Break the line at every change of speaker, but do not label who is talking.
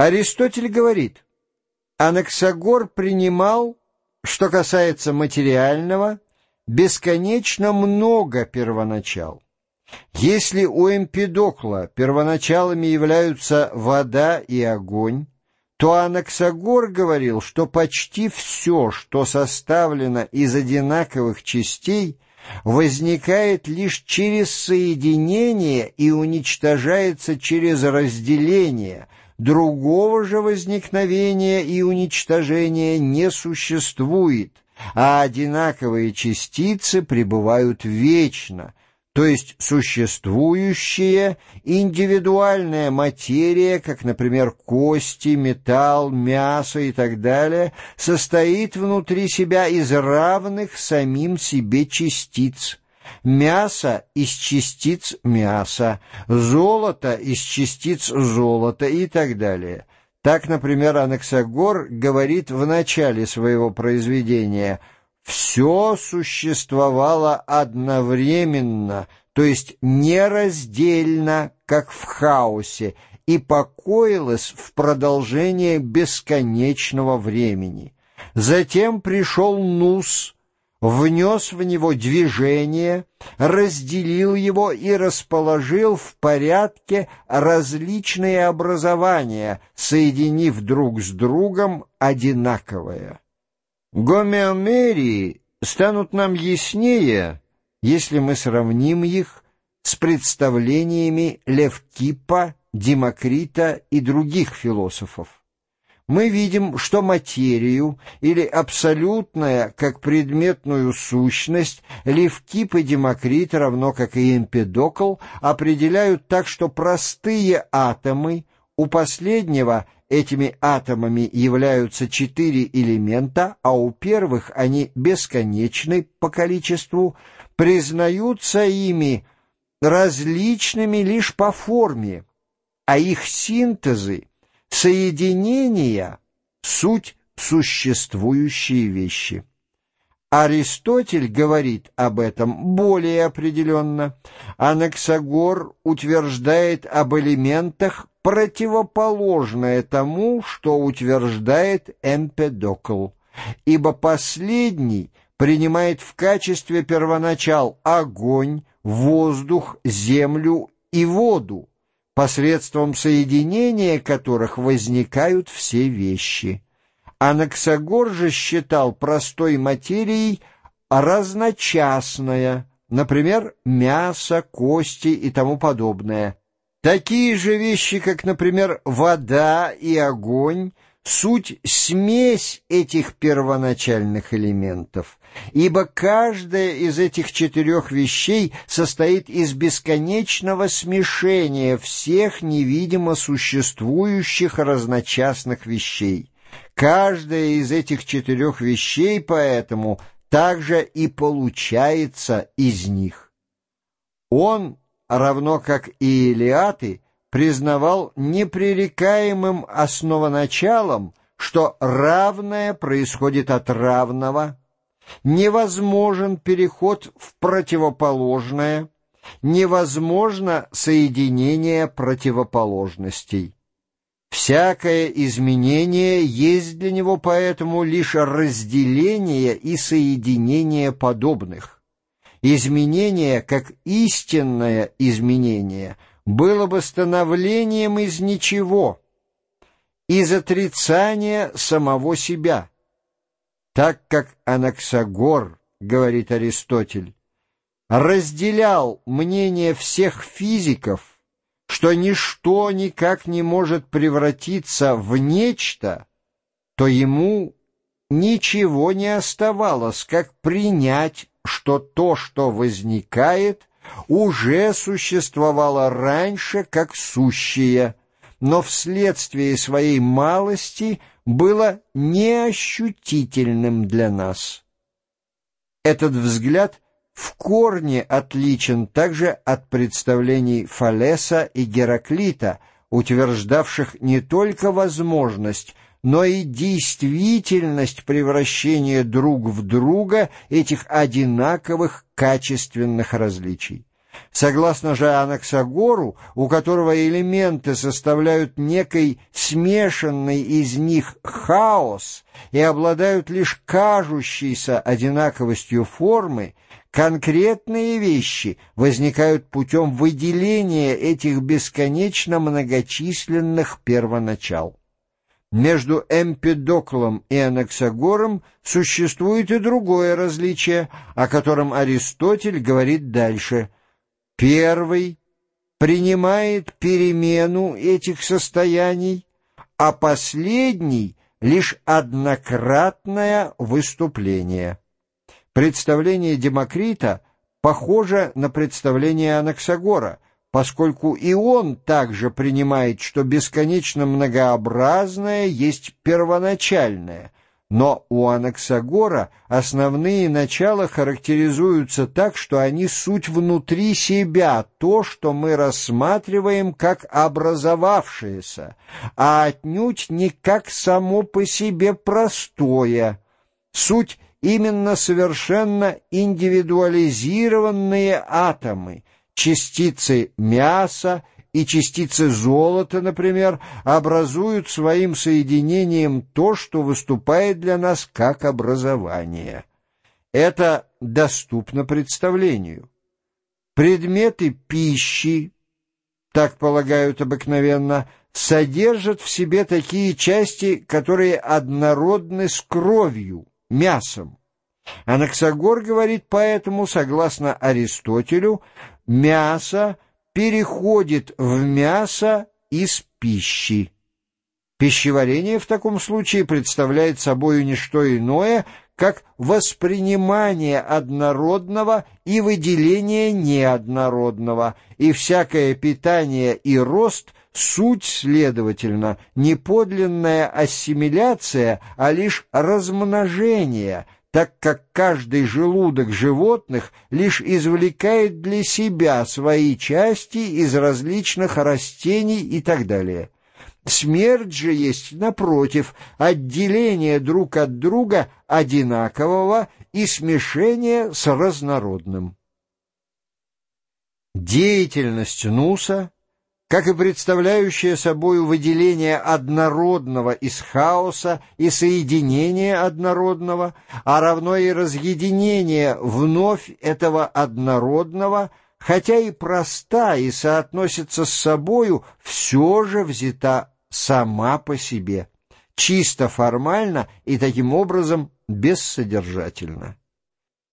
Аристотель говорит, Анаксагор принимал, что касается материального, бесконечно много первоначал. Если у Эмпидокла первоначалами являются вода и огонь, то Анаксагор говорил, что почти все, что составлено из одинаковых частей, возникает лишь через соединение и уничтожается через разделение – Другого же возникновения и уничтожения не существует, а одинаковые частицы пребывают вечно, то есть существующая индивидуальная материя, как, например, кости, металл, мясо и так далее, состоит внутри себя из равных самим себе частиц, мясо из частиц мяса, золото из частиц золота и так далее. Так, например, Анаксагор говорит в начале своего произведения «все существовало одновременно», то есть нераздельно, как в хаосе, и покоилось в продолжение бесконечного времени. Затем пришел Нус, внес в него движение, разделил его и расположил в порядке различные образования, соединив друг с другом одинаковое. Гомеомерии станут нам яснее, если мы сравним их с представлениями Левкипа, Демокрита и других философов. Мы видим, что материю или абсолютная как предметную сущность Левкип и Демокрит, равно как и Эмпедокл, определяют так, что простые атомы, у последнего этими атомами являются четыре элемента, а у первых они бесконечны по количеству, признаются ими различными лишь по форме, а их синтезы Соединения — суть существующие вещи. Аристотель говорит об этом более определенно. Анаксагор утверждает об элементах противоположное тому, что утверждает Эмпедокл, ибо последний принимает в качестве первоначал огонь, воздух, землю и воду, посредством соединения которых возникают все вещи. Анаксагор же считал простой материей разночастная, например, мясо, кости и тому подобное. Такие же вещи, как, например, вода и огонь, суть смесь этих первоначальных элементов, ибо каждая из этих четырех вещей состоит из бесконечного смешения всех невидимо существующих разночастных вещей. Каждая из этих четырех вещей поэтому также и получается из них. Он, равно как и Илиаты, признавал непререкаемым основоначалом, что равное происходит от равного, невозможен переход в противоположное, невозможно соединение противоположностей. Всякое изменение есть для него поэтому лишь разделение и соединение подобных. Изменение, как истинное изменение – было бы становлением из ничего, из отрицания самого себя. Так как Анаксагор, говорит Аристотель, разделял мнение всех физиков, что ничто никак не может превратиться в нечто, то ему ничего не оставалось, как принять, что то, что возникает, уже существовало раньше как сущее, но вследствие своей малости было неощутительным для нас. Этот взгляд в корне отличен также от представлений Фалеса и Гераклита, утверждавших не только возможность, но и действительность превращения друг в друга этих одинаковых качественных различий. Согласно же Анаксагору, у которого элементы составляют некий смешанный из них хаос и обладают лишь кажущейся одинаковостью формы, конкретные вещи возникают путем выделения этих бесконечно многочисленных первоначал. Между Эмпидоклом и Анаксагором существует и другое различие, о котором Аристотель говорит дальше – Первый принимает перемену этих состояний, а последний — лишь однократное выступление. Представление Демокрита похоже на представление Анаксагора, поскольку и он также принимает, что бесконечно многообразное есть первоначальное — но у Анаксагора основные начала характеризуются так, что они суть внутри себя, то, что мы рассматриваем как образовавшееся, а отнюдь не как само по себе простое. Суть именно совершенно индивидуализированные атомы, частицы мяса и частицы золота, например, образуют своим соединением то, что выступает для нас как образование. Это доступно представлению. Предметы пищи, так полагают обыкновенно, содержат в себе такие части, которые однородны с кровью, мясом. Анаксагор говорит поэтому, согласно Аристотелю, мясо — переходит в мясо из пищи. Пищеварение в таком случае представляет собой не что иное, как воспринимание однородного и выделение неоднородного, и всякое питание и рост — суть, следовательно, не подлинная ассимиляция, а лишь размножение — так как каждый желудок животных лишь извлекает для себя свои части из различных растений и так далее. Смерть же есть, напротив, отделение друг от друга одинакового и смешение с разнородным. Деятельность Нуса как и представляющее собой выделение однородного из хаоса и соединение однородного, а равно и разъединение вновь этого однородного, хотя и проста и соотносится с собою, все же взята сама по себе, чисто формально и таким образом бессодержательно.